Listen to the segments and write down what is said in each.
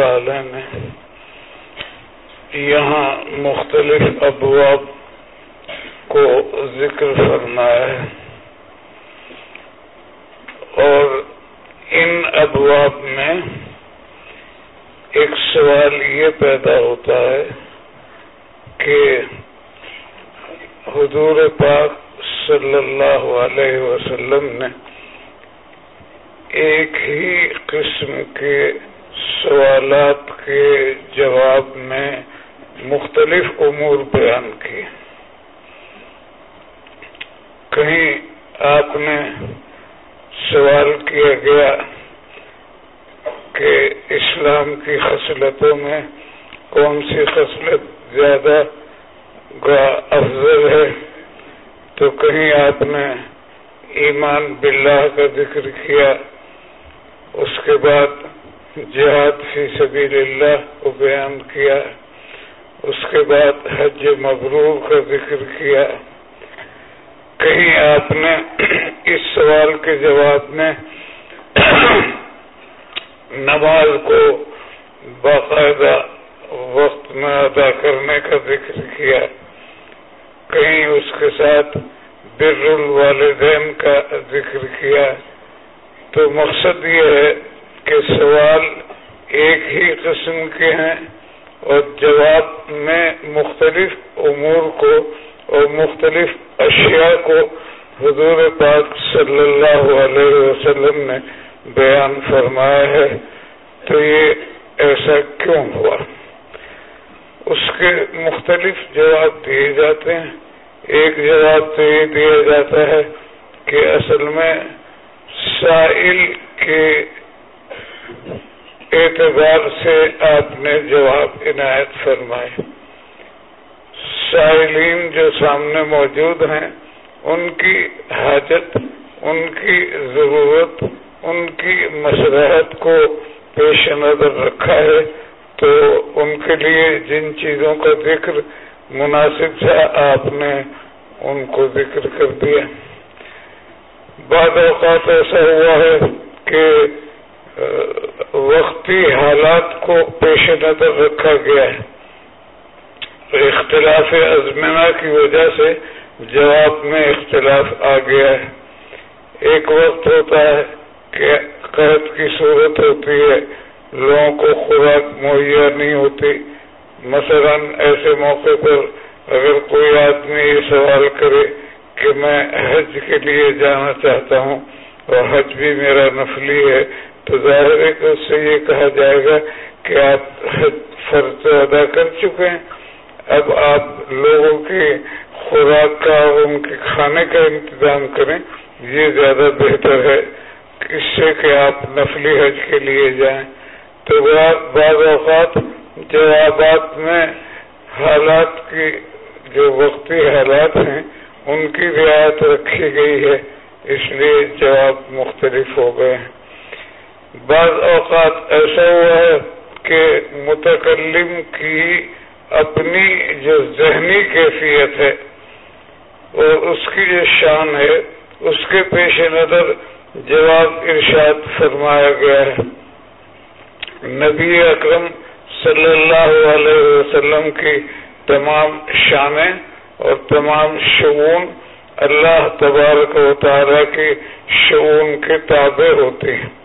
رحمت اللہ یہاں مختلف ابواب کو ذکر فرمایا ہے اور ان ابواب میں ایک سوال یہ پیدا ہوتا ہے کہ حضور پاک صلی اللہ علیہ وسلم نے ایک ہی قسم کے سوالات کے جواب میں مختلف امور بیان کی کہیں آپ نے سوال کیا گیا کہ اسلام کی خصلتوں میں کون سی خصلت زیادہ افضل ہے؟ تو کہیں آپ نے ایمان باللہ کا ذکر کیا، اس کے بعد جہاد فی سبیل اللہ کو بیان کیا، اس کے بعد حج مبرور کا ذکر کیا۔ کہیں آپ نے اس سوال کے جواب میں نماز کو باقاعدہ وقت میں ادا کرنے کا ذکر کیا۔ کہیں اس کے ساتھ بر الوالدین کا ذکر کیا۔ تو مقصد یہ ہے کہ سوال ایک ہی قسم کے ہیں اور جواب میں مختلف امور کو اور مختلف اشیاء کو حضور پاک صلی اللہ علیہ وسلم نے بیان فرمایا ہے۔ تو یہ ایسا کیوں ہوا؟ اس کے مختلف جواب دیے جاتے ہیں۔ ایک جواب تو یہ دیا جاتا ہے کہ اصل میں سائل کے اعتبار سے آپ نے جواب عنایت فرمائے۔ سائلین جو سامنے موجود ہیں، ان کی حاجت، ان کی ضرورت، ان کی مسرحت کو پیش نظر رکھا ہے تو ان کے لیے جن چیزوں کا ذکر مناسب تھا، آپ نے ان کو ذکر کر دیا۔ بعض اوقات ایسا ہوا ہے کہ وقتی حالات کو پیش نظر رکھا گیا ہے۔ اختلاف ازمینہ کی وجہ سے جواب میں اختلاف آ گیا ہے۔ ایک وقت ہوتا ہے کہ قحط کی صورت ہوتی ہے، لوگوں کو خوراک مہیا نہیں ہوتی۔ مثلا ایسے موقع پر اگر کوئی آدمی یہ سوال کرے کہ میں حج کے لیے جانا چاہتا ہوں اور حج بھی میرا نفلی ہے تو ظاہر ہے کہ اس سے یہ کہا جائے گا کہ آپ فرض ادا کر چکے ہیں۔ اب آپ لوگوں کی خوراک کا اور ان کے کھانے کا انتظام کریں۔ یہ زیادہ بہتر ہے اس سے کہ آپ نفلی حج کے لیے جائیں۔ تو بعض اوقات جوابات میں حالات کی جو وقتی حالات ہیں، ان کی رعایت رکھی گئی ہے۔ اس لیے جواب مختلف ہو گئے ہیں۔ بعض اوقات ایسا ہوا ہے کہ متکلم کی اپنی جو ذہنی کیفیت ہے اور اس کی جو شان ہے، اس کے پیش نظر جواب ارشاد فرمایا گیا ہے۔ نبی اکرم صلی اللہ علیہ وسلم کی تمام شانیں اور تمام شعون اللہ تبارک و تعالیٰ کی شعون کے تابع ہوتی ہیں۔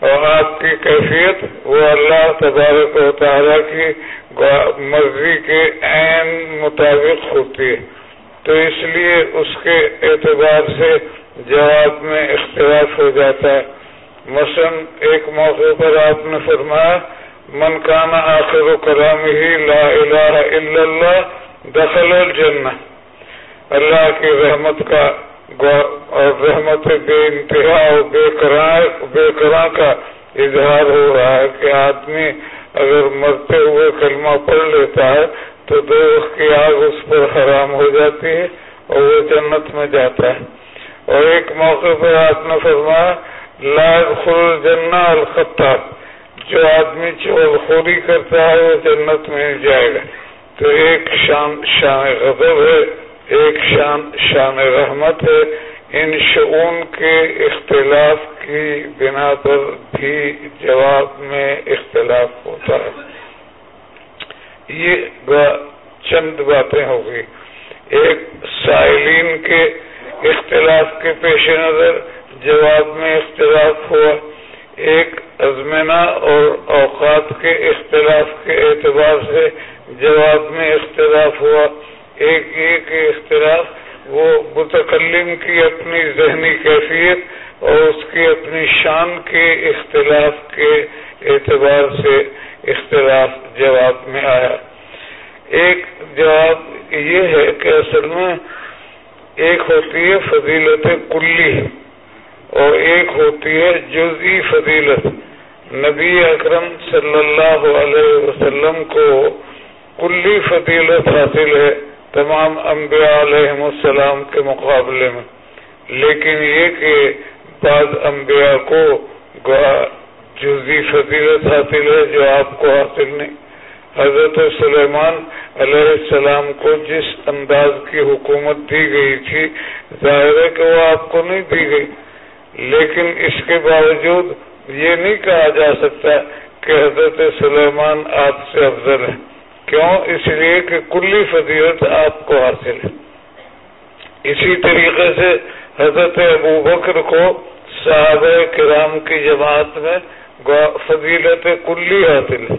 اور آپ کی کیفیت، وہ اللہ تبارک و تعالیٰ کی مرضی کے عین مطابق ہوتی ہے۔ تو اس لیے اس کے اعتبار سے جواب میں اختلاف ہو جاتا ہے۔ مثلا ایک موقع پر آپ نے فرمایا، من کانا آخر و کلام ہی لا الہ الا اللہ، دخل الجنہ۔ اللہ کی رحمت کا اور رحمت بے انتہا اور بے قرآن کا اظہار ہو رہا ہے کہ آدمی اگر مرتے ہوئے کلمہ پڑھ لیتا ہے تو دو کی آگ اس پر حرام ہو جاتی ہے اور وہ جنت میں جاتا ہے۔ اور ایک موقع پر آپ نے فرمایا لاگ خل جنا الخطاب۔ جو آدمی چور خوری کرتا ہے، وہ جنت میں جائے گا۔ تو ایک شان شان غضب ہے۔ ایک شان شان رحمت ہے۔ ان شعون کے اختلاف کی بنا پر بھی جواب میں اختلاف ہوتا ہے۔ یہ چند باتیں ہوگی ایک، سائلین کے اختلاف کے پیش نظر جواب میں اختلاف ہوا۔ ایک ازمینہ اور اوقات کے اختلاف کے اعتبار سے جواب میں اختلاف ہوا۔ ایک ایک اختلاف، وہ متکلم کی اپنی ذہنی کیفیت اور اس کی اپنی شان کے اختلاف کے اعتبار سے اختلاف جواب میں آیا۔ ایک جواب یہ ہے کہ اصل میں ایک ہوتی ہے فضیلت کلی اور ایک ہوتی ہے جزی فضیلت۔ نبی اکرم صلی اللہ علیہ وسلم کو کلی فضیلت حاصل ہے۔ تمام انبیاء علیہ السلام کے مقابلے میں۔ لیکن یہ کہ بعض انبیاء کو جزی فضیلت حاصل ہے جو آپ کو حاصل نہیں۔ حضرت سلیمان علیہ السلام کو جس انداز کی حکومت دی گئی تھی، ظاہر ہے کہ وہ آپ کو نہیں دی گئی۔ لیکن اس کے باوجود یہ نہیں کہا جا سکتا کہ حضرت سلیمان آپ سے افضل ہے کیوں؟ اس لیے کہ کلی فضیلت آپ کو حاصل ہے۔ اسی طریقے سے حضرت ابو بکر کو صحابہ کرام کی جماعت میں فضیلت کلی حاصل ہے۔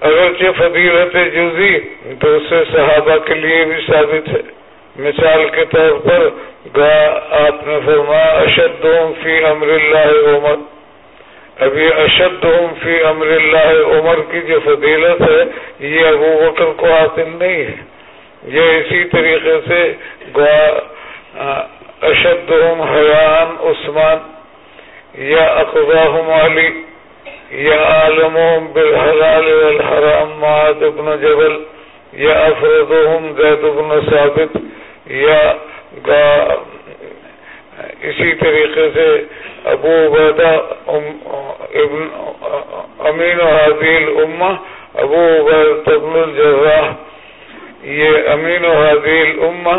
اگرچہ فضیلت جزی دوسرے صحابہ کے لیے بھی ثابت ہے۔ مثال کے طور پر آپ نے فرمایا، اشد فی امر اللہ عمر ابھی اشد فی امر اللہ عمر کی جو فضیلت ہے، یہ ابو بکر کو حاصل نہیں ہے۔ یہ اسی طریقے سے اشد حیان عثمان یا اقباہ علی یا عالم بالحلال والحرام معاد ابن جبل یا افرادهم زید ابن ثابت یا اسی طریقے سے ابو عبیدہ ابن، امین و حاضیل امہ ابو عبید ابن الجراح، یہ امین و حاضیل امہ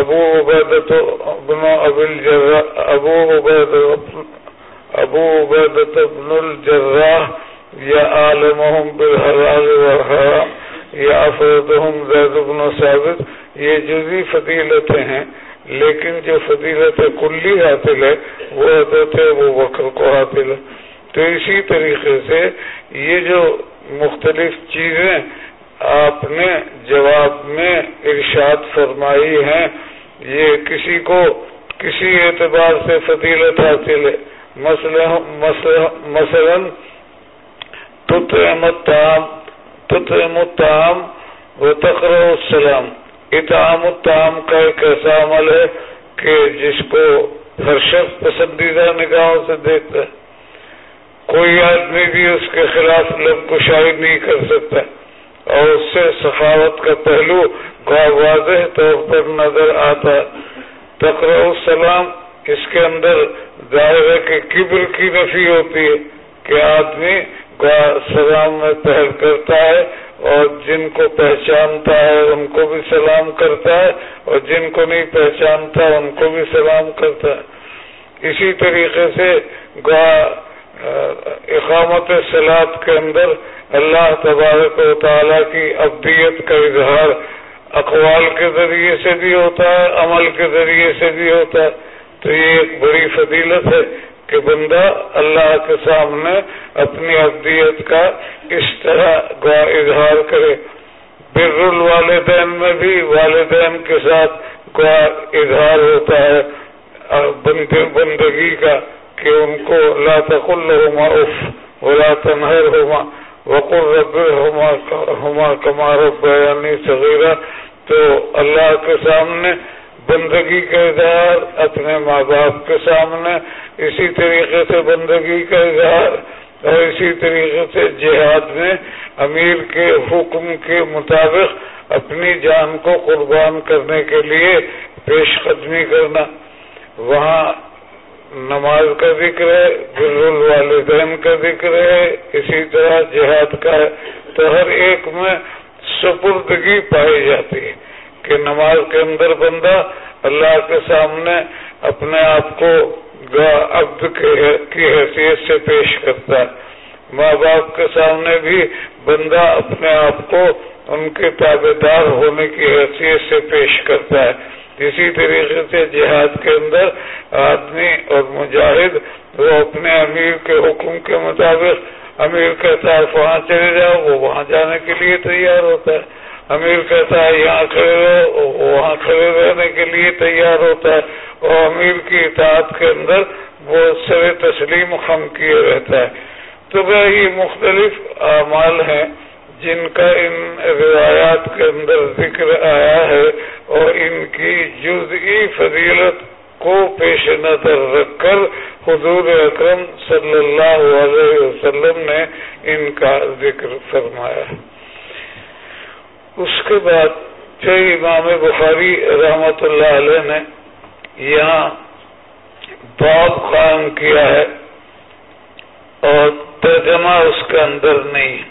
ابو عبید ابن الجراح، ابو عبید ابو عبید ابن الجراح، یا عالمهم بالحلال والحرام، یا افردهم زید ابن ثابت، یہ جزی فضیلتیں ہیں۔ لیکن جو فضیلت کلی حاصل ہے، وہ حضرت وہ وقر کو حاصل ہے۔ تو اسی طریقے سے یہ جو مختلف چیزیں آپ نے جواب میں ارشاد فرمائی ہیں، یہ کسی کو کسی اعتبار سے فضیلت حاصل ہے۔ مثلاً تطعم الطعام تطعم الطعام وتقرأ السلام۔ اتعام الطعام کا ایک ایسا عمل ہے کہ جس کو ہر شخص پسندیدہ نگاہوں سے دیکھتا ہے۔ کوئی آدمی بھی اس کے خلاف لب کشائی نہیں کر سکتا۔ اور اس سے سخاوت کا پہلو واضح طور پر نظر آتا تقرا السلام، اس کے اندر ظاہر ہے کہ کبر کی نفی ہوتی ہے کہ آدمی سلام میں پہل کرتا ہے۔ اور جن کو پہچانتا ہے ان کو بھی سلام کرتا ہے، اور جن کو نہیں پہچانتا ان کو بھی سلام کرتا ہے۔ اسی طریقے سے اقامت سلاد کے اندر اللہ تبارک و تعالیٰ کی ابدیت کا اظہار اقوال کے ذریعے سے بھی ہوتا ہے، عمل کے ذریعے سے بھی ہوتا ہے۔ تو یہ ایک بڑی فضیلت ہے۔ کہ بندہ اللہ کے سامنے اپنی ابدیت کا اس طرح اظہار کرے۔ بر الوالدین میں بھی والدین کے ساتھ اظہار ہوتا ہے۔ بندگی کا کہ ان کو لا تقل ہوما اف ولا تنہر ہوما وقر رب ہوما ہوما کمار بیانی صغیرہ۔ تو اللہ کے سامنے بندگی کا اظہار اپنے ماں باپ کے سامنے، اسی طریقے سے بندگی کا اظہار اور اسی طریقے سے جہاد میں امیر کے حکم کے مطابق اپنی جان کو قربان کرنے کے لیے پیش قدمی کرنا۔ وہاں نماز کا ذکر ہے، بر الوالدین کا ذکر ہے، اسی طرح جہاد کا ہے۔ تو ہر ایک میں سپردگی پائی جاتی ہے۔ کہ نماز کے اندر بندہ اللہ کے سامنے اپنے آپ کو عبد کی حیثیت سے پیش کرتا ہے۔ ماں باپ کے سامنے بھی بندہ اپنے آپ کو ان کے تابے دار ہونے کی حیثیت سے پیش کرتا ہے۔ اسی طریقے سے جہاد کے اندر آدمی اور مجاہد وہ اپنے امیر کے حکم کے مطابق امیر کہتا ہے وہاں چلے جاؤ وہ وہاں جانے کے لیے تیار ہوتا ہے۔ امیر کہتا ہے یہاں کھڑے رہو، وہاں کھڑے رہنے کے لیے تیار ہوتا ہے۔ اور امیر کی اطاعت کے اندر وہ سر تسلیم خم کیے رہتا ہے۔ تو یہ مختلف اعمال ہیں جن کا ان روایات کے اندر ذکر آیا ہے اور ان کی جزئی فضیلت کو پیش نظر رکھ کر حضور اکرم صلی اللہ علیہ وسلم نے ان کا ذکر فرمایا اس کے بعد جو امام بخاری رحمت اللہ علیہ نے یہاں باب قائم کیا ہے اور ترجمہ اس کے اندر نہیں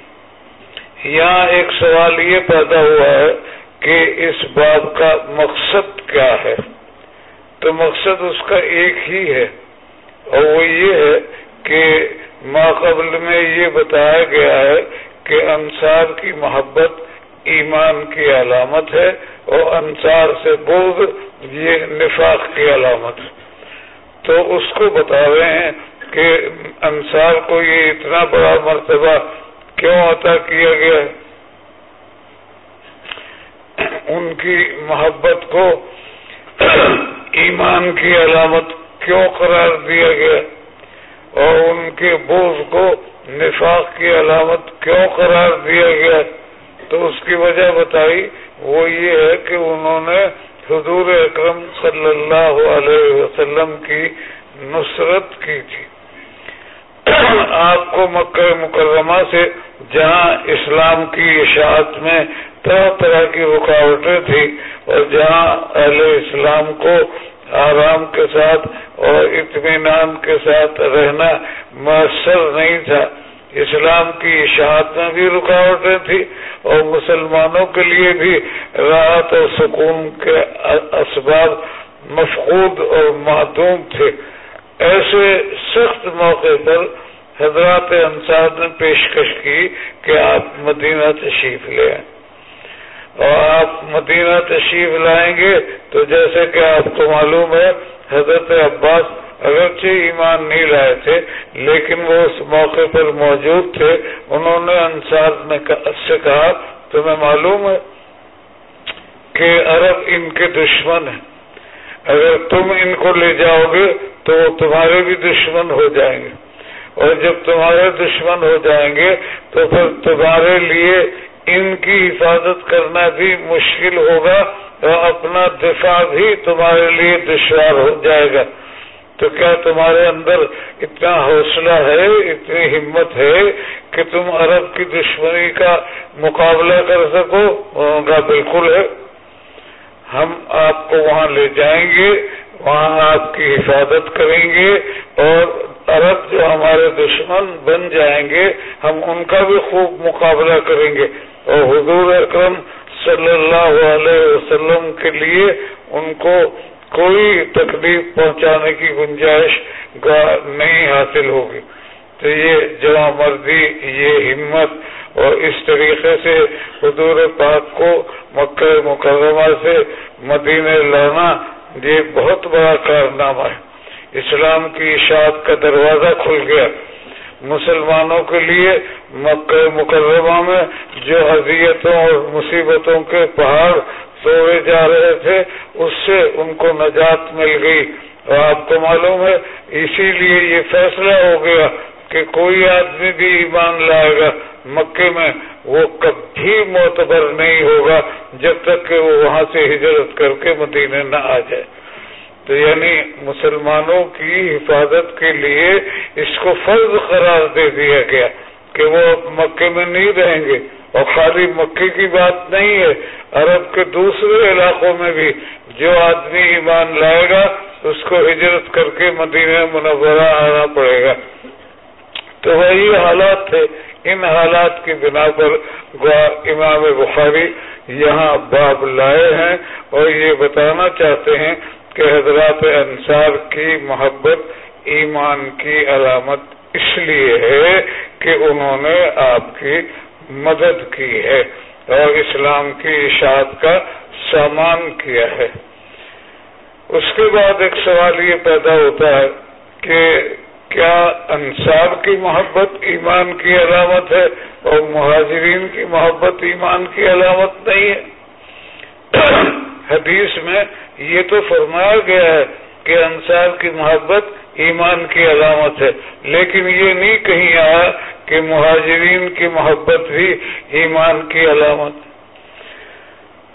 یہاں ایک سوال یہ پیدا ہوا ہے کہ اس باب کا مقصد کیا ہے۔ تو مقصد اس کا ایک ہی ہے اور وہ یہ ہے کہ ماقبل میں یہ بتایا گیا ہے کہ انصار کی محبت ایمان کی علامت ہے اور انصار سے بوجھ یہ نفاق کی علامت ہے۔ تو اس کو بتا رہے ہیں کہ انصار کو یہ اتنا بڑا مرتبہ کیوں عطا کیا گیا؟ ان کی محبت کو ایمان کی علامت کیوں قرار دیا گیا؟ اور ان کے بوجھ کو نفاق کی علامت کیوں قرار دیا گیا؟ تو اس کی وجہ بتائی، وہ یہ ہے کہ انہوں نے حضور اکرم صلی اللہ علیہ وسلم کی نصرت کی تھی۔ آپ کو مکہ مکرمہ سے جہاں اسلام کی اشاعت میں طرح طرح کی رکاوٹیں تھی اور جہاں اہل اسلام کو آرام کے ساتھ اور اطمینان کے ساتھ رہنا میسر نہیں تھا اسلام کی اشاعت میں بھی رکاوٹیں تھی اور مسلمانوں کے لیے بھی راحت اور سکون کے اسباب مفقود اور معدوم تھے۔ ایسے سخت موقع پر حضرات انصار نے پیشکش کی کہ آپ مدینہ تشریف لے اور آپ مدینہ تشریف لائیں گے تو جیسے کہ آپ کو معلوم ہے، حضرت عباس اگرچہ ایمان نہیں لائے تھے، لیکن وہ اس موقع پر موجود تھے، انہوں نے انصار نے سے کہا، تمہیں معلوم ہے کہ عرب ان کے دشمن ہیں۔ اگر تم ان کو لے جاؤ گے، تو وہ تمہارے بھی دشمن ہو جائیں گے۔ اور جب تمہارے دشمن ہو جائیں گے، تو پھر تمہارے لیے ان کی حفاظت کرنا بھی مشکل ہوگا اور اپنا دفاع بھی تمہارے لیے دشوار ہو جائے گا۔ تو کیا تمہارے اندر اتنا حوصلہ ہے، اتنی ہمت ہے کہ تم عرب کی دشمنی کا مقابلہ کر سکو؟ ہاں، کا بالکل ہے۔ ہم آپ کو وہاں لے جائیں گے، وہاں آپ کی حفاظت کریں گے اور عرب جو ہمارے دشمن بن جائیں گے، ہم ان کا بھی خوب مقابلہ کریں گے۔ اور حضور اکرم صلی اللہ علیہ وسلم کے لیے ان کو کوئی تکلیف پہنچانے کی گنجائش نہیں حاصل ہوگی۔ تو یہ جمع مرضی یہ ہمت اور اس طریقے سے حضور پاک کو مکہ مکرمہ سے مدینے لانا یہ بہت بڑا کارنامہ ہے۔ اسلام کی اشاعت کا دروازہ کھل گیا۔ مسلمانوں کے لیے مکہ مقرمہ میں جو اذیتوں اور مصیبتوں کے پہاڑ سوئے جا رہے تھے، اس سے ان کو نجات مل گئی۔ اور آپ کو معلوم ہے، اسی لیے یہ فیصلہ ہو گیا کہ کوئی آدمی بھی ایمان لائے گا مکے میں، وہ کبھی معتبر نہیں ہوگا جب تک کہ وہ وہاں سے ہجرت کر کے مدینے نہ آ جائے۔ تو یعنی مسلمانوں کی حفاظت کے لیے اس کو فرض قرار دے دیا گیا کہ وہ مکے میں نہیں رہیں گے۔ اور خالی مکے کی بات نہیں ہے، عرب کے دوسرے علاقوں میں بھی جو آدمی ایمان لائے گا، اس کو ہجرت کر کے مدینہ منورہ آنا پڑے گا۔ تو وہی حالات تھے ان حالات کی بنا پر امام بخاری یہاں باب لائے ہیں اور یہ بتانا چاہتے ہیں کہ حضرات انصار کی محبت، ایمان کی علامت اس لیے ہے کہ انہوں نے آپ کی مدد کی ہے اور اسلام کی اشاعت کا سامان کیا ہے۔ اس کے بعد ایک سوال یہ پیدا ہوتا ہے کہ کیا انصار کی محبت ایمان کی علامت ہے اور مہاجرین کی محبت ایمان کی علامت نہیں ہے؟ حدیث میں یہ تو فرمایا گیا ہے کہ انصار کی محبت ایمان کی علامت ہے، لیکن یہ نہیں کہیں آیا کہ مہاجرین کی محبت بھی ایمان کی علامت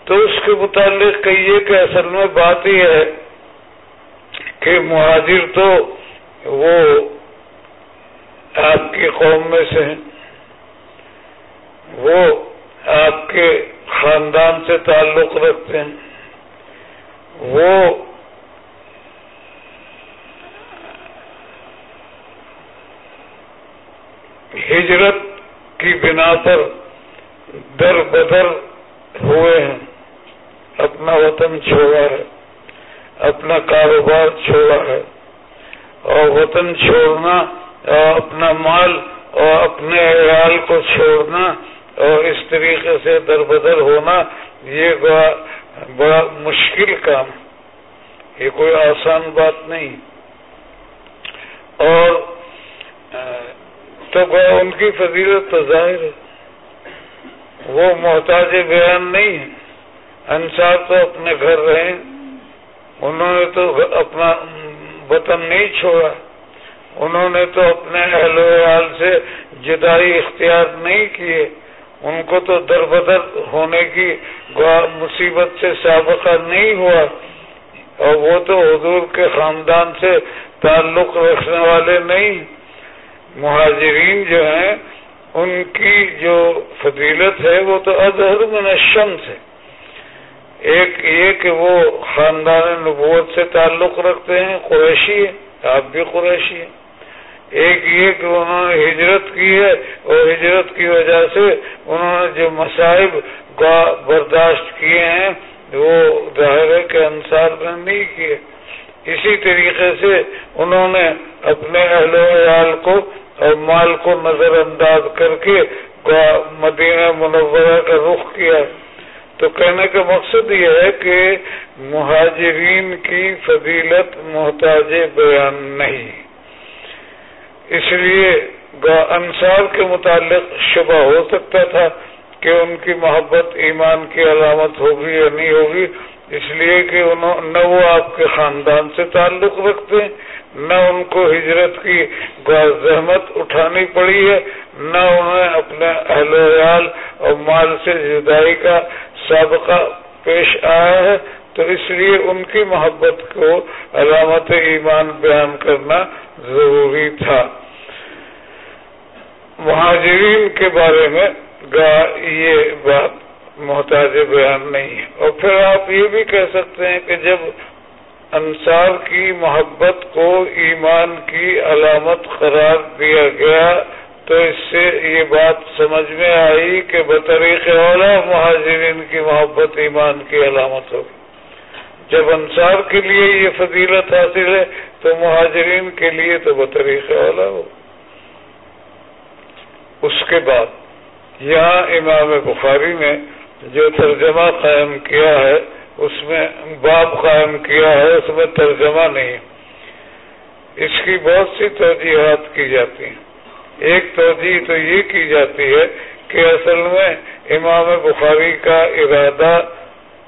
تو اس کے متعلق کہیے کہ اصل میں بات ہی ہے کہ مہاجر تو وہ آپ کی قوم میں سے ہیں۔ وہ آپ کے خاندان سے تعلق رکھتے ہیں۔ وہ ہجرت کی بنا پر در بدر ہوئے ہیں۔ اپنا وطن چھوڑا ہے، اپنا کاروبار چھوڑا ہے۔ اور وطن چھوڑنا، اور اپنا مال اور اپنے عیال کو چھوڑنا اور اس طریقے سے در بدر ہونا، یہ بڑا مشکل کام یہ کوئی آسان بات نہیں۔ اور تو ان کی فضیلت تو ظاہر ہے۔ وہ محتاج بیان نہیں ہے انصار تو اپنے گھر رہے انہوں نے تو اپنا وطن نہیں چھوڑا۔ انہوں نے تو اپنے اہل ویال سے جدائی اختیار نہیں کیے۔ ان کو تو در بدر ہونے کی مصیبت سے سابقہ نہیں ہوا۔ اور وہ تو حضور کے خاندان سے تعلق رکھنے والے نہیں۔ مہاجرین جو ہیں، ان کی جو فضیلت ہے، وہ تو اظہر منشمس ہے۔ ایک یہ کہ وہ خاندان نبوت سے تعلق رکھتے ہیں، قریشی ہے آپ بھی قریشی ہیں۔ ایک یہ کہ انہوں نے ہجرت کی ہے، اور ہجرت کی وجہ سے انہوں نے جو مصائب برداشت کیے ہیں، وہ ظاہر ہے کہ انصار نے نہیں کیے۔ اسی طریقے سے انہوں نے اپنے اہل ویال کو اور مال کو نظر انداز کر کے مدینہ منورہ کا رخ کیا۔ تو کہنے کا مقصد یہ ہے کہ مہاجرین کی فضیلت محتاج بیان نہیں۔ اس لیے انصار کے متعلق شبہ ہو سکتا تھا کہ ان کی محبت ایمان کی علامت ہوگی یا نہیں ہوگی۔ اس لیے کہ انہوں نہ وہ آپ کے خاندان سے تعلق رکھتے، نہ ان کو ہجرت کی زحمت اٹھانی پڑی ہے، نہ انہیں اپنے اہل ویال اور مال سے جدائی کا سابقہ پیش آیا ہے۔ تو اس لیے ان کی محبت کو علامت ایمان بیان کرنا ضروری تھا۔ مہاجرین کے بارے میں یہ بات محتاج بیان نہیں ہے۔ اور پھر آپ یہ بھی کہہ سکتے ہیں کہ جب انصار کی محبت کو ایمان کی علامت قرار دیا گیا تو اس سے یہ بات سمجھ میں آئی کہ بطریق اولا مہاجرین کی محبت ایمان کی علامت ہوگی۔ جب انصار کے لیے یہ فضیلت حاصل ہے تو مہاجرین کے لیے تو بطریق اولا ہو۔ اس کے بعد یہاں امام بخاری نے جو ترجمہ قائم کیا ہے، اس میں باب قائم کیا ہے، اس میں ترجمہ نہیں۔ اس کی بہت سی توجیحات کی جاتی ہیں۔ ایک توجہ تو یہ کی جاتی ہے کہ اصل میں امام بخاری کا ارادہ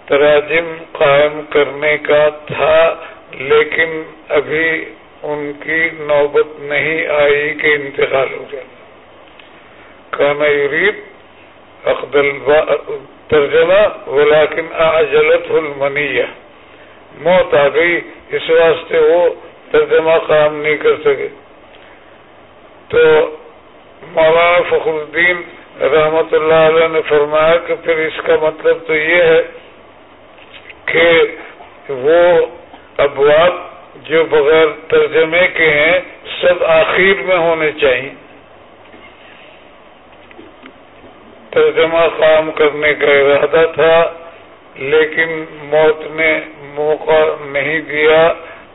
تراجم قائم کرنے کا تھا، لیکن ابھی ان کی نوبت نہیں آئی کہ انتقال ہو جائے۔ کانا یورید اقدل ترجمہ، ولیکن اجلت المنیہ موت آ گئی، اس واسطے وہ ترجمہ قائم نہیں کر سکے۔ تو مولانا فخر الدین رحمت اللہ علیہ نے فرمایا کہ پھر اس کا مطلب تو یہ ہے کہ وہ ابواب جو بغیر ترجمے کے ہیں، سب آخر میں ہونے چاہیے ترجمہ قائم کرنے کا ارادہ تھا، لیکن موت نے موقع نہیں دیا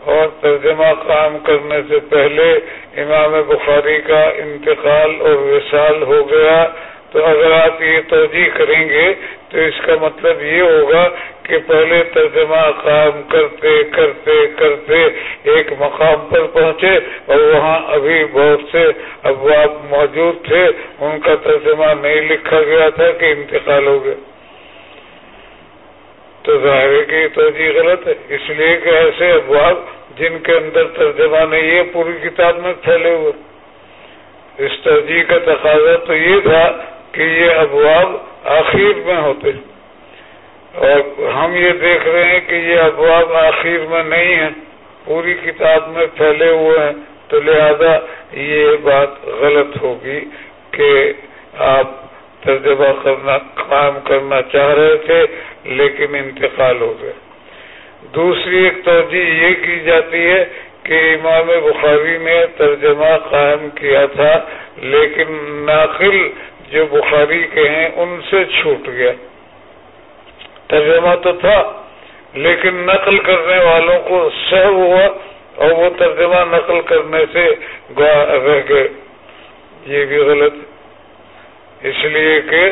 اور ترجمہ قائم کرنے سے پہلے امام بخاری کا انتقال اور وشال ہو گیا۔ تو اگر آپ یہ توجہ کریں گے تو اس کا مطلب یہ ہوگا کہ پہلے ترجمہ قائم کرتے کرتے کرتے ایک مقام پر پہنچے اور وہاں ابھی بہت سے ابواب موجود تھے۔ ان کا ترجمہ نہیں لکھا گیا تھا کہ انتقال ہو گیا۔ تو ظاہر ہے کہ یہ توجہ غلط ہے۔ اس لیے کہ ایسے ابواب جن کے اندر ترجمہ نہیں ہے، پوری کتاب میں پھیلے ہوئے۔ اس ترجیح کا تقاضا تو یہ تھا کہ یہ ابواب آخر میں ہوتے اور ہم یہ دیکھ رہے ہیں کہ یہ ابواب آخر میں نہیں ہیں۔ پوری کتاب میں پھیلے ہوئے ہیں۔ تو لہذا یہ بات غلط ہوگی کہ آپ ترجمہ کرنا کام کرنا چاہ رہے تھے، لیکن انتقال ہو گیا دوسری ایک توجہ یہ کی جاتی ہے کہ امام بخاری نے ترجمہ قائم کیا تھا، لیکن ناقل جو بخاری کے ہیں ان سے چھوٹ گیا۔ ترجمہ تو تھا، لیکن نقل کرنے والوں کو سہ ہوا اور وہ ترجمہ نقل کرنے سے رہ گئے۔ یہ بھی غلط۔ اس لیے کہ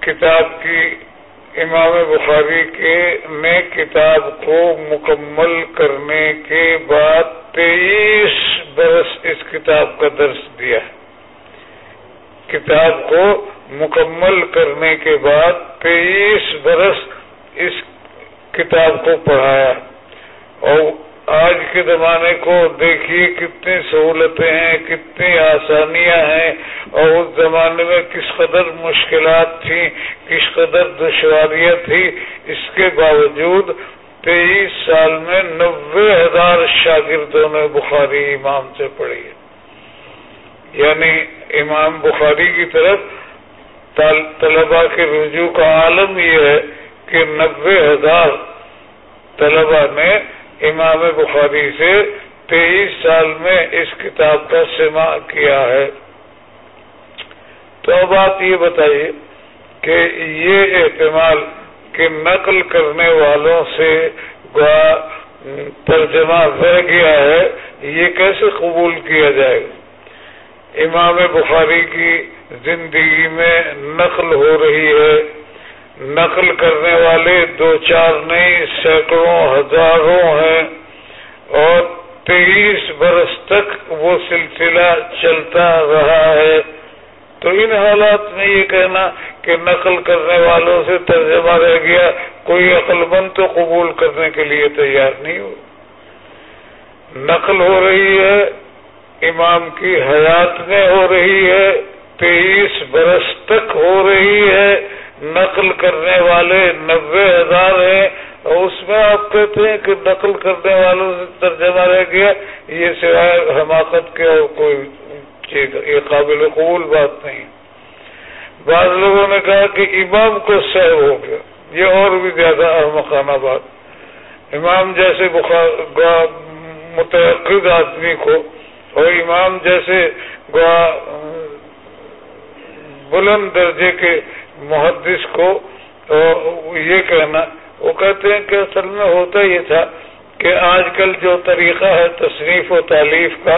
کتاب کی امام بخاری کے نے کتاب کو مکمل کرنے کے بعد تیئیس برس اس کتاب کا درس دیا۔ ہے کتاب کو مکمل کرنے کے بعد تیئیس برس اس کتاب کو پڑھایا۔ اور آج کے زمانے کو دیکھیے کتنی سہولتیں ہیں، کتنی آسانیاں ہیں۔ اور اس زمانے میں کس قدر مشکلات تھیں، کس قدر دشواریاں تھی اس کے باوجود تیئیس سال میں نوے ہزار شاگردوں نے بخاری امام سے پڑھی۔ ہے یعنی امام بخاری کی طرف طلبا کے رجوع کا عالم یہ ہے کہ نوے ہزار طلبا نے امام بخاری سے تیئیس سال میں اس کتاب کا سما کیا ہے۔ تو اب آپ یہ بتائیے کہ یہ احتمال کہ نقل کرنے والوں سے ترجمہ رہ گیا ہے، یہ کیسے قبول کیا جائے؟ گا امام بخاری کی زندگی میں نقل ہو رہی ہے۔ نقل کرنے والے دو چار نہیں، سینکڑوں، ہزاروں ہیں۔ اور تیئیس برس تک وہ سلسلہ چلتا رہا ہے۔ تو ان حالات میں یہ کہنا کہ نقل کرنے والوں سے ترجمہ رہ گیا، کوئی عقل مند تو قبول کرنے کے لیے تیار نہیں ہو۔ نقل ہو رہی ہے۔ امام کی حیات میں ہو رہی ہے، تیئیس برس تک ہو رہی ہے، نقل کرنے والے نبے ہزار ہیں۔ اور اس میں آپ کہتے ہیں کہ نقل کرنے والوں سے ترجمہ رہ گیا، یہ سوائے حماقت کے اور کوئی چیز، یہ قابل قبول بات نہیں۔ بعض لوگوں نے کہا کہ امام کو سہ ہو گیا، یہ اور بھی زیادہ احمقانہ بات امام جیسے متعقد آدمی کو اور امام جیسے بلند درجے کے محدث کو یہ کہنا، وہ کہتے ہیں کہ اصل میں ہوتا یہ تھا کہ آج کل جو طریقہ ہے تصنیف و تعلیف کا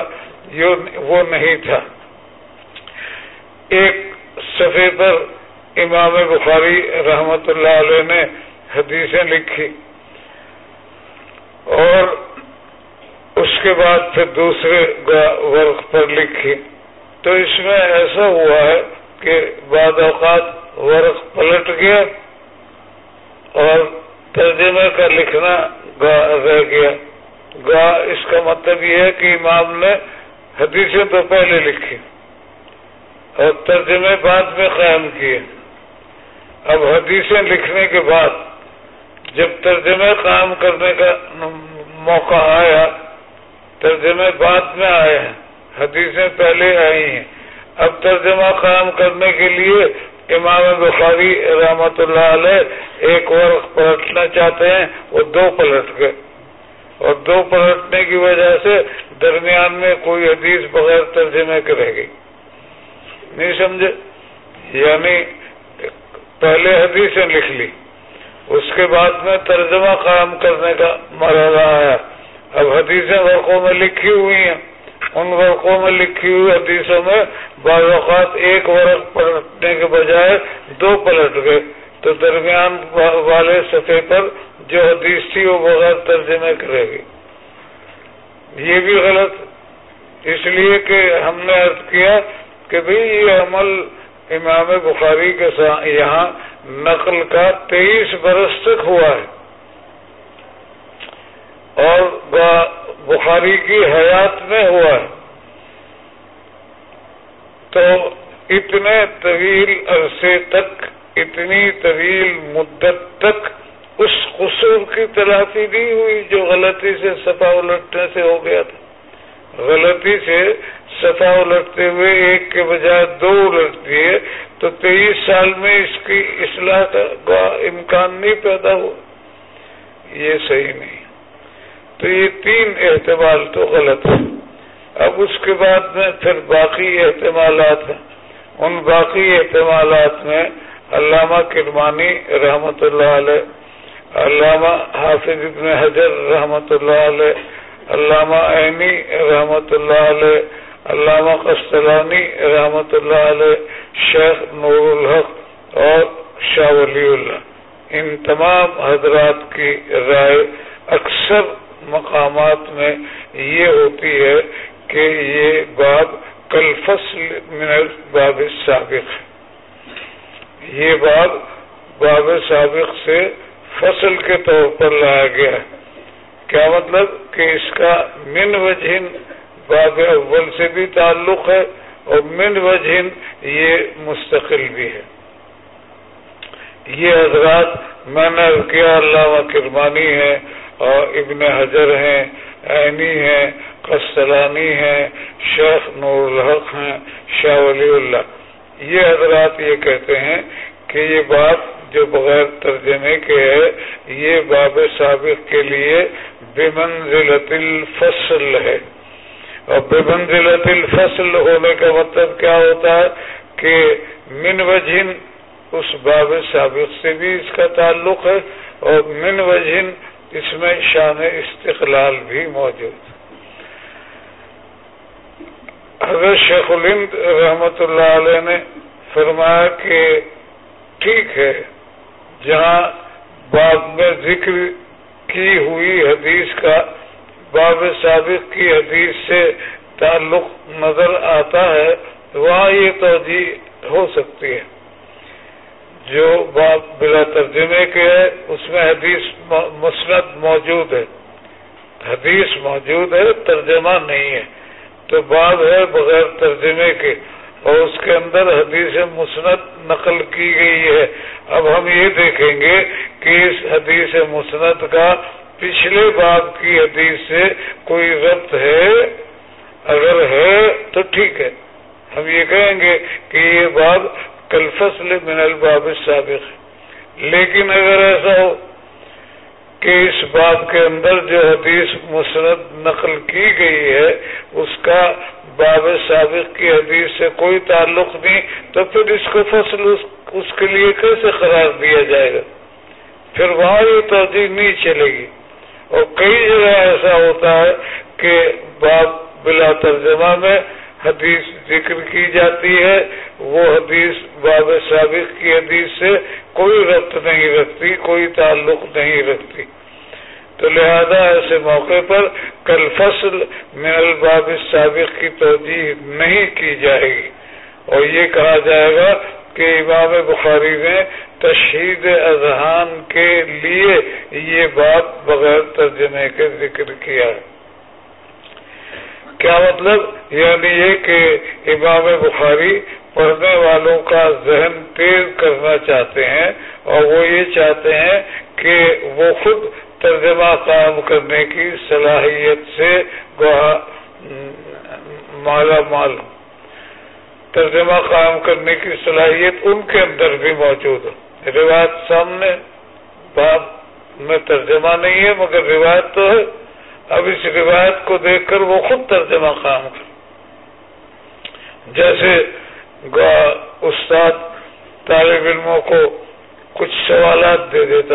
وہ نہیں تھا۔ ایک صفحے پر امام بخاری رحمت اللہ علیہ نے حدیثیں لکھی اور کے بعد پھر دوسرے ورق پر لکھی۔ تو اس میں ایسا ہوا ہے کہ بعد اوقات ورق پلٹ گیا اور ترجمے کا لکھنا گا رہ گیا۔ گا اس کا مطلب یہ ہے کہ امام نے حدیثیں تو پہلے لکھی اور ترجمے بعد میں قائم کیے۔ اب حدیثیں لکھنے کے بعد جب ترجمے قائم کرنے کا موقع آیا ترجمے بعد میں آئے ہیں۔ حدیثیں پہلے آئی ہیں۔ اب ترجمہ قائم کرنے کے لیے امام بخاری رحمت اللہ علیہ ایک ورق پلٹنا چاہتے ہیں، وہ دو پلٹ گئے۔ اور دو پلٹنے کی وجہ سے درمیان میں کوئی حدیث بغیر ترجمے کے رہ گئی۔ نہیں سمجھے؟ یعنی پہلے حدیثیں لکھ لی، اس کے بعد میں ترجمہ قائم کرنے کا مرحلہ آیا۔ اب حدیثیں ورقوں میں لکھی ہوئی ہیں۔ ان ورقوں میں لکھی ہوئی حدیثوں میں بعض اوقات ایک ورق پلٹنے کے بجائے دو پلٹ گئے۔ تو درمیان والے سطح پر جو حدیث تھی وہ بغیر ترجمے کرے گی یہ بھی غلط۔ اس لیے کہ ہم نے عرض کیا کہ بھئی یہ عمل امام بخاری کے یہاں نقل کا تیئیس برس تک ہوا ہے۔ اور بخاری کی حیات میں ہوا ہے۔ تو اتنے طویل عرصے تک، اتنی طویل مدت تک اس قصور کی تلافی نہیں ہوئی جو غلطی سے سفا الٹنے سے ہو گیا تھا۔ غلطی سے سفا الٹتے ہوئے ایک کے بجائے دو الٹ دیے تو تیئیس سال میں اس کی اصلاح کا امکان نہیں پیدا ہوا۔ یہ صحیح نہیں۔ تو یہ تین احتمال تو غلط ہے اب اس کے بعد میں پھر باقی احتمالات ہیں۔ ان باقی احتمالات میں علامہ کرمانی رحمت اللہ علیہ، علامہ حافظ ابن حجر رحمت اللہ علیہ، علامہ عینی رحمت اللہ علیہ، علامہ قسطلانی رحمت اللہ علیہ، شیخ نور الحق اور شاہ ولی اللہ۔ ان تمام حضرات کی رائے اکثر مقامات میں یہ ہوتی ہے کہ یہ باب کل فصل من باب سابق یہ باب باب سابق سے فصل کے طور پر لایا گیا ہے۔ کیا مطلب کہ اس کا من وجہن باب اول سے بھی تعلق ہے اور من وجہن یہ مستقل بھی ہے۔ یہ حضرات میں نے کیا علامہ کرمانی ہے اور ابن حجر ہیں، عینی ہیں، قسطلانی ہیں، شیخ نور الحق ہیں، شاہ ولی اللہ۔ یہ حضرات یہ کہتے ہیں کہ یہ بات جو بغیر ترجمے کے ہے، یہ باب سابق کے لیے بمنزلت الفصل ہے۔ اور بمنزلت الفصل ہونے کا مطلب کیا ہوتا ہے؟ کہ من وجہن اس باب سابق سے بھی اس کا تعلق ہے، اور من وجہن اس میں شان استقلال بھی موجود حضرت شیخ الند رحمت اللہ علیہ نے فرمایا کہ ٹھیک ہے، جہاں باب میں ذکر کی ہوئی حدیث کا باب سابق کی حدیث سے تعلق نظر آتا ہے، وہاں یہ توجہ ہو سکتی ہے۔ جو باب بلا ترجمے کے ہے، اس میں حدیث مسند موجود ہے۔ حدیث موجود ہے، ترجمہ نہیں ہے۔ تو باب ہے بغیر ترجمے کے۔ اور اس کے اندر حدیث مسند نقل کی گئی ہے۔ اب ہم یہ دیکھیں گے کہ اس حدیث مسند کا پچھلے باب کی حدیث سے کوئی ربط ہے۔ اگر ہے تو ٹھیک ہے۔ ہم یہ کہیں گے کہ یہ باب کل فصل من الباب سابق لیکن اگر ایسا ہو کہ اس باب کے اندر جو حدیث مسرت نقل کی گئی ہے، اس کا باب سابق کی حدیث سے کوئی تعلق نہیں، تو پھر اس کو فصل اس کے لیے کیسے قرار دیا جائے گا؟ پھر وہاں یہ توجہ نہیں چلے گی۔ اور کئی جگہ ایسا ہوتا ہے کہ باب بلا ترجمہ میں حدیث ذکر کی جاتی ہے، وہ حدیث باب سابق کی حدیث سے کوئی ربط نہیں رکھتی، کوئی تعلق نہیں رکھتی۔ تو لہذا ایسے موقع پر کل فصل میں الباب سابق کی توجہ نہیں کی جائے گی۔ اور یہ کہا جائے گا کہ امام بخاری نے تشہید اذہان کے لیے یہ بات بغیر ترجمے کے ذکر کیا۔ ہے کیا مطلب؟ یعنی یہ کہ امام بخاری پڑھنے والوں کا ذہن تیز کرنا چاہتے ہیں اور وہ یہ چاہتے ہیں کہ وہ خود ترجمہ قائم کرنے کی صلاحیت سے مالا مال۔ ترجمہ قائم کرنے کی صلاحیت ان کے اندر بھی موجود ہے۔ روایت سامنے، باب میں ترجمہ نہیں ہے، مگر روایت تو ہے۔ اب اس روایت کو دیکھ کر وہ خود ترجمہ کام کر جیسے استاد طالب علموں کو کچھ سوالات دے دیتا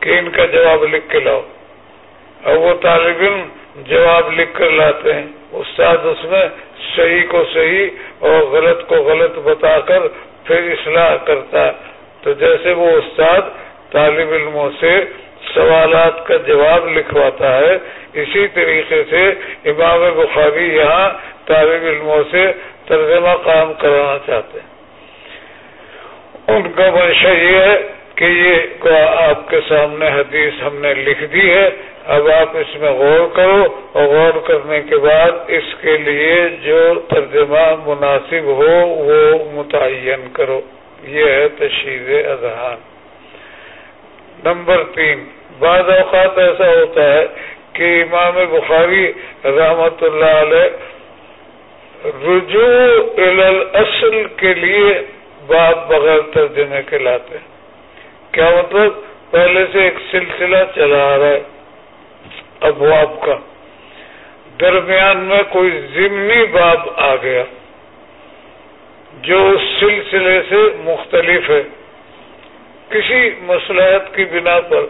کہ ان کا جواب لکھ کے لاؤ۔ اور وہ طالب علم جواب لکھ کر لاتے ہیں۔ استاد اس میں صحیح کو صحیح اور غلط کو غلط بتا کر پھر اصلاح کرتا۔ تو جیسے وہ استاد طالب علموں سے سوالات کا جواب لکھواتا ہے۔ اسی طریقے سے امام بخاری یہاں طالب علموں سے ترجمہ کام کرانا چاہتے ہیں۔ ان کا منشا یہ ہے کہ یہ آپ کے سامنے حدیث ہم نے لکھ دی ہے۔ اب آپ اس میں غور کرو اور غور کرنے کے بعد اس کے لیے جو ترجمہ مناسب ہو وہ متعین کرو۔ یہ ہے تشہیر اذہان۔ نمبر تین۔ بعض اوقات ایسا ہوتا ہے کہ امام بخاری رحمت اللہ علیہ رجوع الاصل کے لیے بات بغیر ترجمے کے لاتے کیا مطلب؟ پہلے سے ایک سلسلہ چلا آ رہا ہے ابواب کا۔ درمیان میں کوئی ضمنی باب آ گیا جو اس سلسلے سے مختلف ہے۔ کسی مسلحت کی بنا پر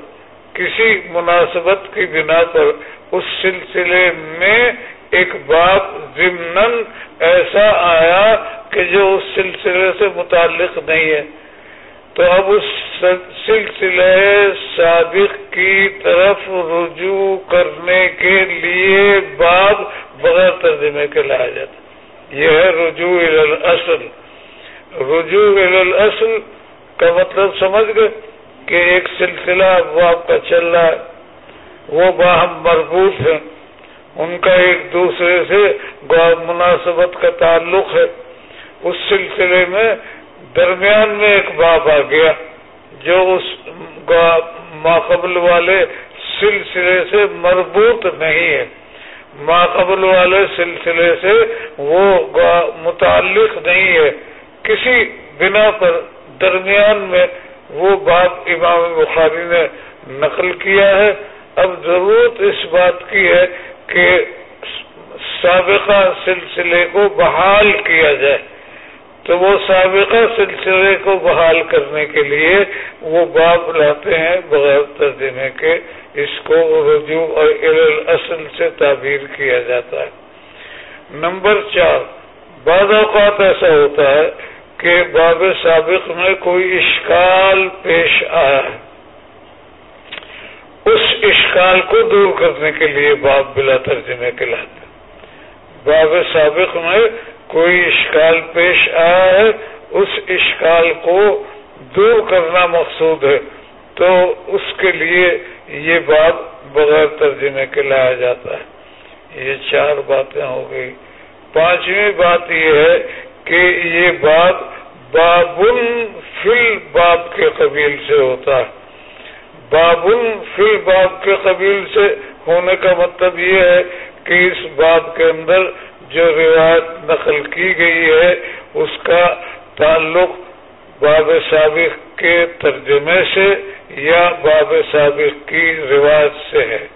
کسی مناسبت کی بنا پر اس سلسلے میں ایک بات ضمن ایسا آیا کہ جو اس سلسلے سے متعلق نہیں ہے۔ تو اب اس سلسلے سابق کی طرف رجوع کرنے کے لیے باب بغیر ترجمے کے لایا جاتا۔ یہ ہے رجوع الاصل۔ رجوع الاصل کا مطلب سمجھ گئے؟ کہ ایک سلسلہ وہ آپ کا چل رہا ہے، وہ باہم مربوط ہے۔ ان کا ایک دوسرے سے مناسبت کا تعلق ہے۔ اس سلسلے میں درمیان میں ایک باپ آ گیا، جو اس ماقبل والے سلسلے سے مربوط نہیں ہے۔ ماقبل والے سلسلے سے وہ متعلق نہیں ہے۔ کسی بنا پر درمیان میں وہ بات امام بخاری نے نقل کیا ہے۔ اب ضرورت اس بات کی ہے کہ سابقہ سلسلے کو بحال کیا جائے۔ تو وہ سابقہ سلسلے کو بحال کرنے کے لیے وہ باب لاتے ہیں بغیر ترجمے کے۔ اس کو رجوع اور اصل سے تعبیر کیا جاتا ہے۔ نمبر چار، بعض اوقات ایسا ہوتا ہے کہ باب سابق میں کوئی اشکال پیش آیا ہے۔ اس اشکال کو دور کرنے کے لیے باب بلا ترجمے کے لاتے باب سابق میں کوئی اشکال پیش آیا ہے، اس اشکال کو دور کرنا مقصود ہے۔ تو اس کے لیے یہ بات بغیر ترجمے کے لایا جاتا ہے۔ یہ چار باتیں ہو گئی۔ پانچویں بات یہ ہے کہ یہ باب بابن فل باب کے قبیل سے ہوتا ہے۔ بابن فل باب کے قبیل سے ہونے کا مطلب یہ ہے کہ اس باب کے اندر جو روایت نقل کی گئی ہے، اس کا تعلق باب سابق کے ترجمے سے یا باب سابق کی روایت سے ہے۔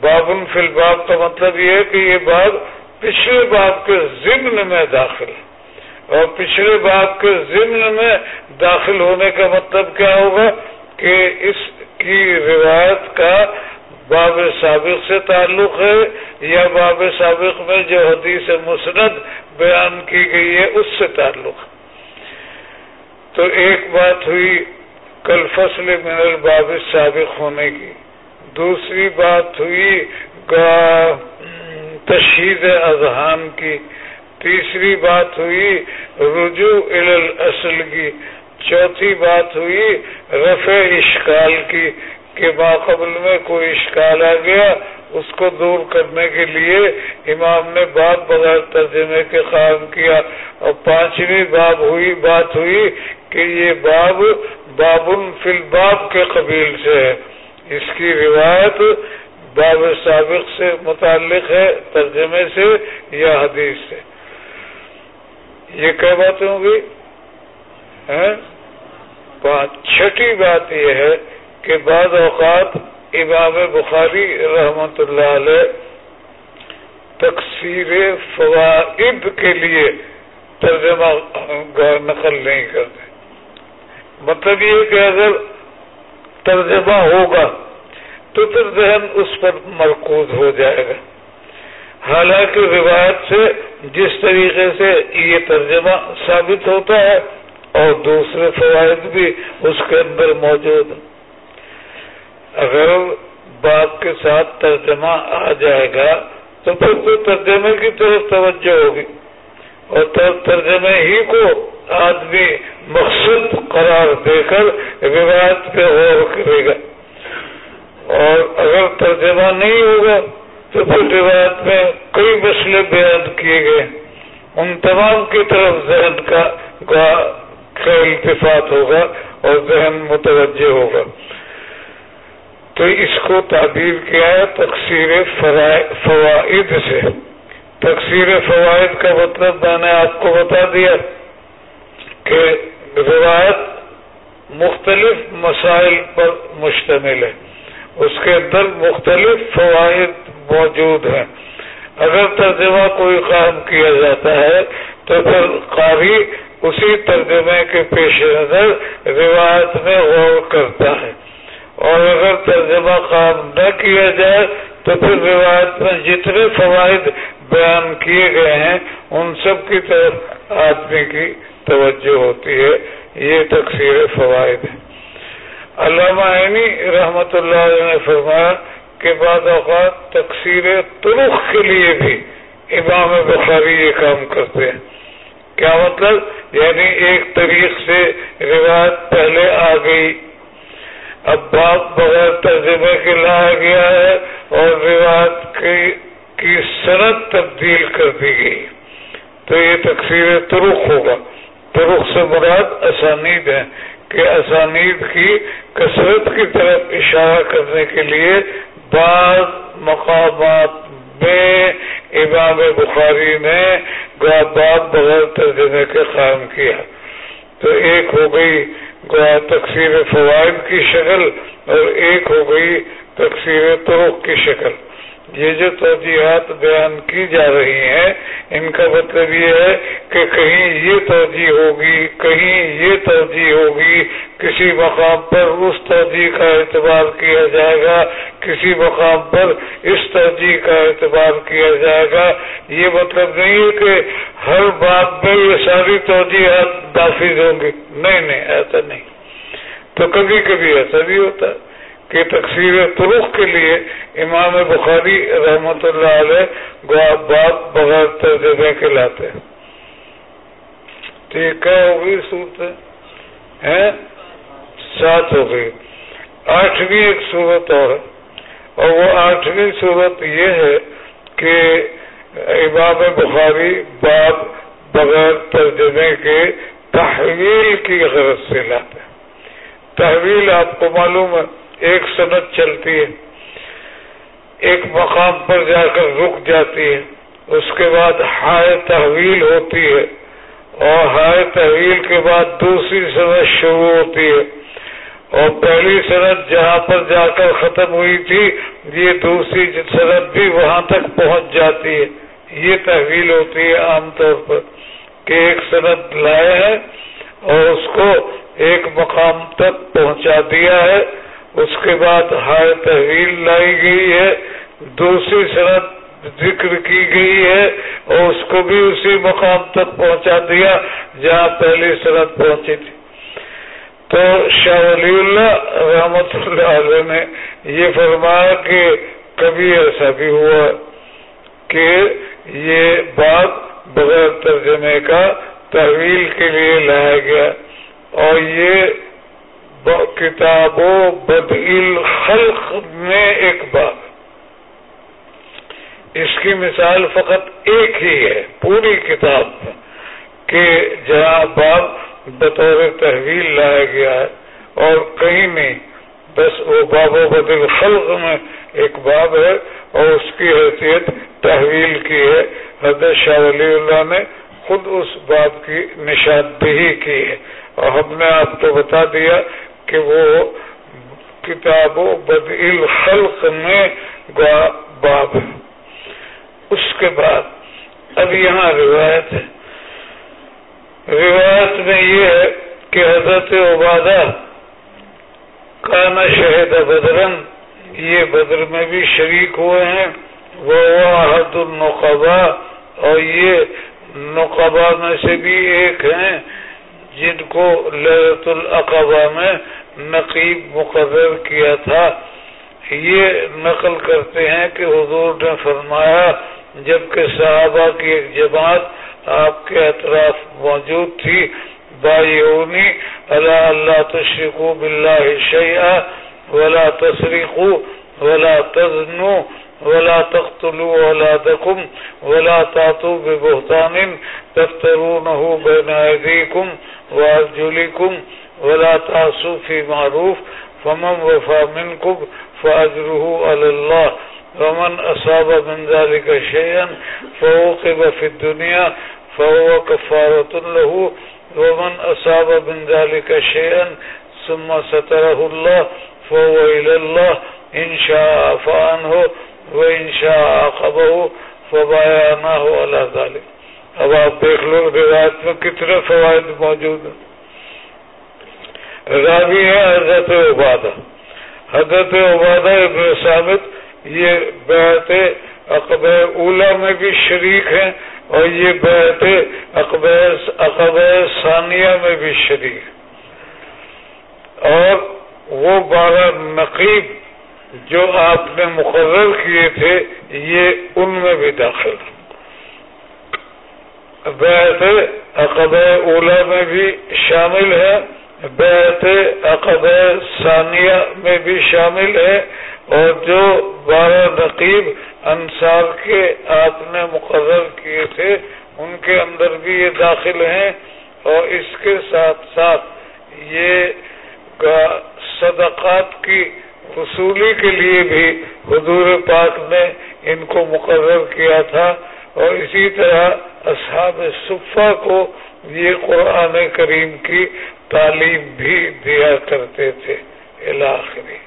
بابن فل باب کا مطلب یہ ہے کہ یہ باب پچھلے باب کے ضمن میں داخل ہے۔ اور پچھلے باب کے ضمن میں داخل ہونے کا مطلب کیا ہوگا کہ اس کی روایت کا باب سابق سے تعلق ہے یا باب سابق میں جو حدیث مسند بیان کی گئی ہے اس سے تعلق تو ایک بات ہوئی کل فصل من الباب سابق ہونے کی۔ دوسری بات ہوئی تشہید اذہان کی۔ تیسری بات ہوئی، رجوع الاصل کی۔ چوتھی بات ہوئی، رفع اشکال کی، کہ باقبل میں کوئی اشکال آ گیا، اس کو دور کرنے کے لیے امام نے بات بغیر ترجمے کے قائم کیا۔ اور پانچویں باب ہوئی، بات ہوئی کہ یہ باب بابن فی الباب کے قبیل سے ہے۔ اس کی روایت باب سابق سے متعلق ہے، ترجمے سے یا حدیث سے۔ یہ کیا باتیں ہوں ہاں؟ گی چھٹی بات یہ ہے کہ بعض اوقات امام بخاری رحمت اللہ علیہ تقسیر فوائد کے لیے ترجمہ نقل نہیں کرتے۔ مطلب یہ کہ اگر ترجمہ ہوگا تو پھر ذہن اس پر مرکوز ہو جائے گا۔ حالانکہ روایت سے جس طریقے سے یہ ترجمہ ثابت ہوتا ہے اور دوسرے فوائد بھی اس کے اندر موجود ہیں۔ اگر باپ کے ساتھ ترجمہ آ جائے گا تو پھر تو ترجمے کی طرف توجہ ہوگی اور ترجمے ہی کو آدمی مقصد قرار دے کر روایت پہ غور کرے گا۔ اور اگر ترجمہ نہیں ہوگا تو پھر روایت میں کئی مسئلے بیان کیے گئے۔ ان تمام کی طرف ذہن کا التفاط ہوگا اور ذہن متوجہ ہوگا۔ تو اس کو تعبیر کیا ہے تقسیر فوائد سے۔ تقسیر فوائد کا مطلب میں نے آپ کو بتا دیا کہ روایت مختلف مسائل پر مشتمل ہے۔ اس کے اندر مختلف فوائد موجود ہیں۔ اگر ترجمہ کوئی کام کیا جاتا ہے، تو پھر قاری اسی ترجمے کے پیش نظر روایت میں غور کرتا ہے۔ اور اگر ترجمہ کام نہ کیا جائے، تو پھر روایت میں جتنے فوائد بیان کیے گئے ہیں، ان سب کی طرف آدمی کی توجہ ہوتی ہے۔ یہ تقسیر فوائد ہے علامہ عینی رحمت اللہ علیہ نے فرمایا کہ بعض اوقات تقسیر ترخ کے لیے بھی امام بخاری یہ کام کرتے ہیں۔ کیا مطلب؟ یعنی ایک طریق سے روایت پہلے آ گئی۔ اب باپ بغیر ترجمے کے لایا گیا ہے اور روایت کی کی صنعت تبدیل کر دی گئی۔ تو یہ تقسیر ترخ ہوگا۔ ترخ سے مراد اسانید ہے کہ اسانید کی کثرت کی طرف اشارہ کرنے کے لیے بعض مقامات میں امام بخاری نے بات بغیر ترجمے کے قائم کیا۔ تو ایک ہو گئی تقسیر فوائد کی شکل اور ایک ہو گئی تقسیر ترخ کی شکل۔ یہ جو توجیحات بیان کی جا رہی ہیں، ان کا مطلب یہ ہے کہ کہیں یہ توجہ ہوگی، کہیں یہ توجہ ہوگی، کسی مقام پر اس توجہ کا اعتبار کیا جائے گا، کسی مقام پر اس توجہ کا اعتبار کیا جائے گا۔ یہ مطلب نہیں ہے کہ ہر بات میں یہ ساری توجیحات نافذ ہوں گی۔ نہیں نہیں، ایسا نہیں۔ تو کبھی کبھی ایسا بھی ہوتا ہے۔ کہ تقسیر ترخ کے لیے امام بخاری رحمت اللہ علیہ بات بغیر ترجمے کے لاتے ہیں۔ ٹھیک ہے، ہو گئی صورت؟ ہے سات ہو گئی۔ آٹھویں ایک صورت اور اور وہ آٹھویں صورت یہ ہے کہ امام بخاری بات بغیر ترجمے کے تحویل کی غرض سے لاتے ہیں۔ تحویل آپ کو معلوم ہے۔ ایک صنعت چلتی ہے، ایک مقام پر جا کر رک جاتی ہے۔ اس کے بعد ہائے تحویل ہوتی ہے اور ہائے تحویل کے بعد دوسری صنعت شروع ہوتی ہے۔ اور پہلی صنعت جہاں پر جا کر ختم ہوئی تھی، یہ دوسری صنعت بھی وہاں تک پہنچ جاتی ہے۔ یہ تحویل ہوتی ہے عام طور پر کہ ایک صنعت لائے ہیں اور اس کو ایک مقام تک پہنچا دیا ہے۔ اس کے بعد ہائے تحویل لائی گئی ہے، دوسری صنعت ذکر کی گئی ہے، اور اس کو بھی اسی مقام تک پہنچا دیا جہاں پہلی صنعت پہنچی تھی۔ تو شاہ ولی اللہ رحمت اللہ علیہ نے یہ فرمایا کہ کبھی ایسا بھی ہوا کہ یہ بات بغیر ترجمے کا تحویل کے لیے لایا گیا، اور یہ کتاب و بدعل خلق میں ایک باب۔ اس کی مثال فقط ایک ہی ہے، پوری کتاب میں، کہ جہاں باب بطور تحویل لایا گیا ہے اور کہیں نہیں، بس وہ باب و بدل خلق میں ایک باب ہے اور اس کی حیثیت تحویل کی ہے۔ حضرت شاہ ولی اللہ نے خود اس باب کی نشاندہی کی ہے۔ اور ہم نے آپ کو بتا دیا کہ وہ کتاب و بدعل خلق میں باب ہے۔ اس کے بعد اب یہاں روایت ہے۔ روایت میں یہ ہے کہ حضرت عبادہ کانا شہد بدرن، یہ بدر میں بھی شریک ہوئے ہیں۔ وہ حد النقبا اور یہ نقبہ میں سے بھی ایک ہیں جن کو لہرت العقبہ میں نقیب مقرر کیا تھا۔ یہ نقل کرتے ہیں کہ حضور نے فرمایا، جبکہ صحابہ کی ایک جماعت آپ کے اطراف موجود تھی بایونی اللہ اللہ تشریق بلّہ شیعہ ولا تصریق ولا تزنو ولا تقتلوا اولادكم ولا تاتوا ببهتان تفترونه بين ايديكم وارجلكم ولا تعصوا في معروف فمن وفى منكم فاجره على الله ومن اصاب من ذلك شيئا فوقب في الدنيا فهو كفارة له ومن اصاب من ذلك شيئا ثم ستره الله فهو الى الله ان شاء فعنه وہ انشاء خبر فبایا نہ ہو اللہ تعالی اب آپ دیکھ لو روایت میں کتنے فوائد موجود ہیں۔ راوی ہے حضرت عبادہ۔ حضرت عبادہ ابن ثابت، یہ بیعت اقب اولا میں بھی شریک ہیں اور یہ بیعت اقب اقب ثانیہ میں بھی شریک اور وہ بارہ نقیب جو آپ نے مقرر کیے تھے، یہ ان میں بھی داخل بیعت عقب اولا میں بھی شامل ہے بیعت عقب ثانیہ میں بھی شامل ہے اور جو بارہ نقیب انصار کے آپ نے مقرر کیے تھے، ان کے اندر بھی یہ داخل ہیں اور اس کے ساتھ ساتھ یہ صدقات کی وصولی کے لیے بھی حضور پاک نے ان کو مقرر کیا تھا اور اسی طرح اصحاب صفا کو یہ قرآن کریم کی تعلیم بھی دیا کرتے تھے الاخری